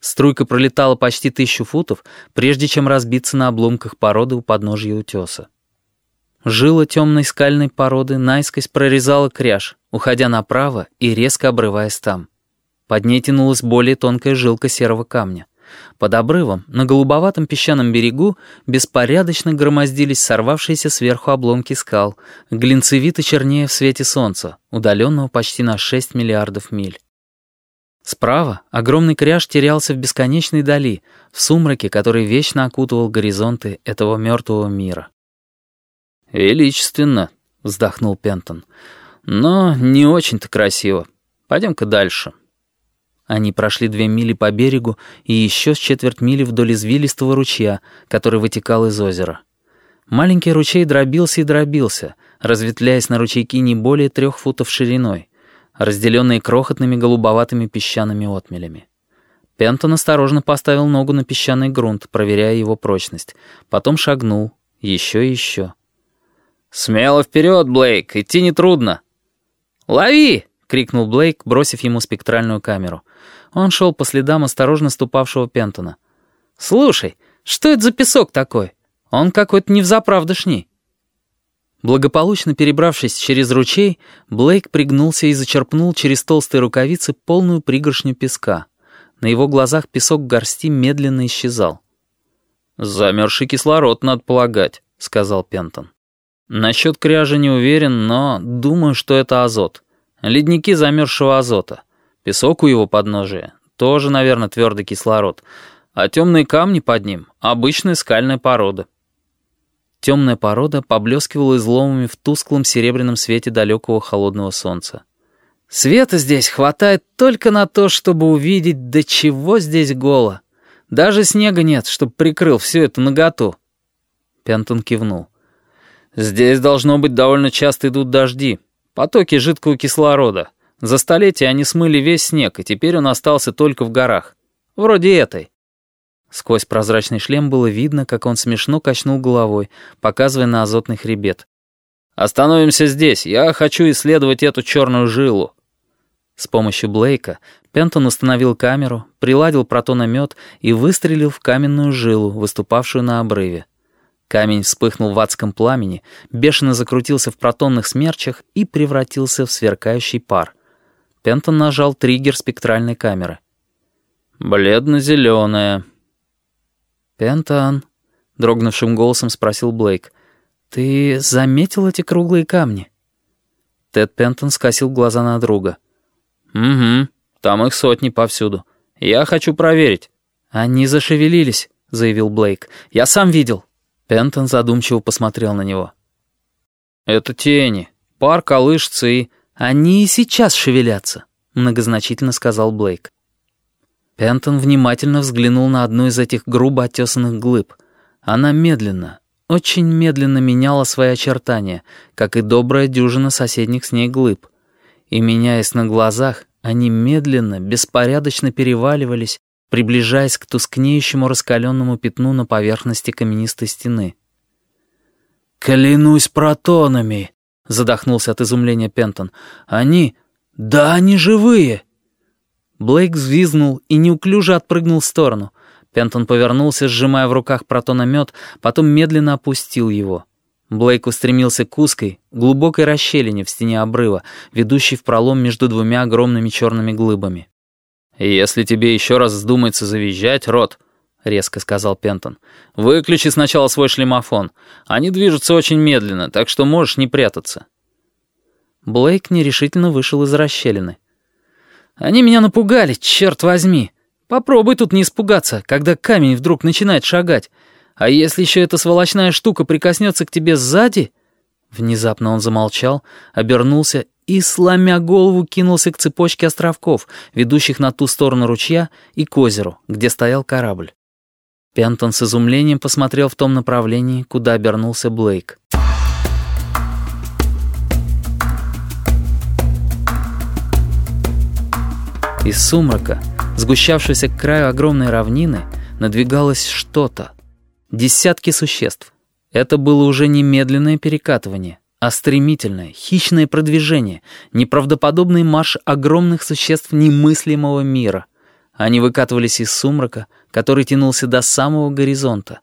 Струйка пролетала почти тысячу футов, прежде чем разбиться на обломках породы у подножья утеса. Жила темной скальной породы наискось прорезала кряж, уходя направо и резко обрываясь там. Под ней тянулась более тонкая жилка серого камня. Под обрывом, на голубоватом песчаном берегу, беспорядочно громоздились сорвавшиеся сверху обломки скал, глинцевито чернее в свете солнца, удаленного почти на 6 миллиардов миль. Справа огромный кряж терялся в бесконечной дали, в сумраке, который вечно окутывал горизонты этого мертвого мира. «Величественно», — вздохнул Пентон. «Но не очень-то красиво. Пойдем-ка дальше». Они прошли две мили по берегу и еще с четверть мили вдоль извилистого ручья, который вытекал из озера. Маленький ручей дробился и дробился, разветвляясь на ручейки не более трех футов шириной, разделенные крохотными голубоватыми песчаными отмелями. Пентон осторожно поставил ногу на песчаный грунт, проверяя его прочность. Потом шагнул. Еще и еще. «Смело вперед, Блейк, идти нетрудно». «Лови!» — крикнул Блейк, бросив ему спектральную камеру. Он шел по следам осторожно ступавшего Пентона. «Слушай, что это за песок такой? Он какой-то невзаправдышний». Благополучно перебравшись через ручей, Блейк пригнулся и зачерпнул через толстые рукавицы полную пригоршню песка. На его глазах песок горсти медленно исчезал. «Замерзший кислород, надо полагать», — сказал Пентон. «Насчет кряжа не уверен, но думаю, что это азот. Ледники замерзшего азота. Песок у его подножия. Тоже, наверное, твердый кислород. А темные камни под ним — обычная скальная порода». Темная порода поблескивала изломами в тусклом серебряном свете далекого холодного солнца. «Света здесь хватает только на то, чтобы увидеть, до чего здесь голо. Даже снега нет, чтобы прикрыл всю эту наготу». Пентон кивнул. «Здесь, должно быть, довольно часто идут дожди, потоки жидкого кислорода. За столетия они смыли весь снег, и теперь он остался только в горах. Вроде этой». Сквозь прозрачный шлем было видно, как он смешно качнул головой, показывая на азотный хребет. «Остановимся здесь, я хочу исследовать эту черную жилу». С помощью Блейка Пентон установил камеру, приладил протономет и выстрелил в каменную жилу, выступавшую на обрыве. Камень вспыхнул в адском пламени, бешено закрутился в протонных смерчах и превратился в сверкающий пар. Пентон нажал триггер спектральной камеры. «Бледно-зеленая», «Пентан», — дрогнувшим голосом спросил Блейк, — «ты заметил эти круглые камни?» Тед Пентон скосил глаза на друга. «Угу, там их сотни повсюду. Я хочу проверить». «Они зашевелились», — заявил Блейк. «Я сам видел». Пентон задумчиво посмотрел на него. «Это тени. Пар колышется и...» «Они и сейчас шевелятся», — многозначительно сказал Блейк. Пентон внимательно взглянул на одну из этих грубо оттесанных глыб. Она медленно, очень медленно меняла свои очертания, как и добрая дюжина соседних с ней глыб. И, меняясь на глазах, они медленно, беспорядочно переваливались, приближаясь к тускнеющему раскаленному пятну на поверхности каменистой стены. «Клянусь протонами!» — задохнулся от изумления Пентон. «Они... Да, они живые!» Блейк взвизгнул и неуклюже отпрыгнул в сторону. Пентон повернулся, сжимая в руках протономет, потом медленно опустил его. Блейк устремился к узкой, глубокой расщелине в стене обрыва, ведущей в пролом между двумя огромными черными глыбами. «Если тебе еще раз вздумается завизжать, Рот», — резко сказал Пентон, — «выключи сначала свой шлемофон. Они движутся очень медленно, так что можешь не прятаться». Блейк нерешительно вышел из расщелины. Они меня напугали, черт возьми. Попробуй тут не испугаться, когда камень вдруг начинает шагать. А если еще эта сволочная штука прикоснется к тебе сзади...» Внезапно он замолчал, обернулся и, сломя голову, кинулся к цепочке островков, ведущих на ту сторону ручья и к озеру, где стоял корабль. Пентон с изумлением посмотрел в том направлении, куда обернулся Блейк. Из сумрака, сгущавшегося к краю огромной равнины, надвигалось что-то. Десятки существ. Это было уже не медленное перекатывание, а стремительное, хищное продвижение, неправдоподобный марш огромных существ немыслимого мира. Они выкатывались из сумрака, который тянулся до самого горизонта,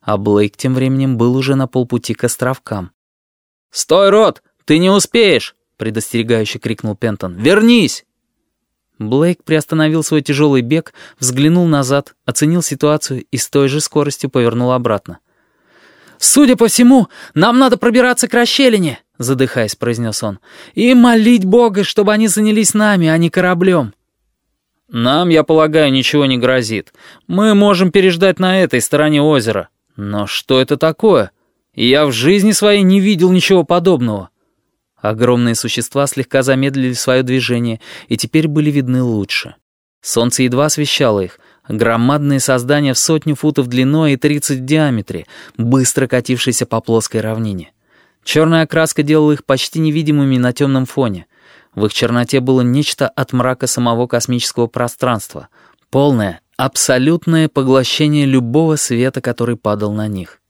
а Блейк тем временем был уже на полпути к островкам. «Стой, Рот! Ты не успеешь!» — предостерегающе крикнул Пентон. «Вернись!» Блейк приостановил свой тяжелый бег, взглянул назад, оценил ситуацию и с той же скоростью повернул обратно. «Судя по всему, нам надо пробираться к расщелине», — задыхаясь, произнес он, «и молить Бога, чтобы они занялись нами, а не кораблем». «Нам, я полагаю, ничего не грозит. Мы можем переждать на этой стороне озера. Но что это такое? Я в жизни своей не видел ничего подобного». Огромные существа слегка замедлили свое движение и теперь были видны лучше. Солнце едва освещало их. Громадные создания в сотню футов длиной и 30 в диаметре, быстро катившиеся по плоской равнине. Черная окраска делала их почти невидимыми на темном фоне. В их черноте было нечто от мрака самого космического пространства. Полное, абсолютное поглощение любого света, который падал на них.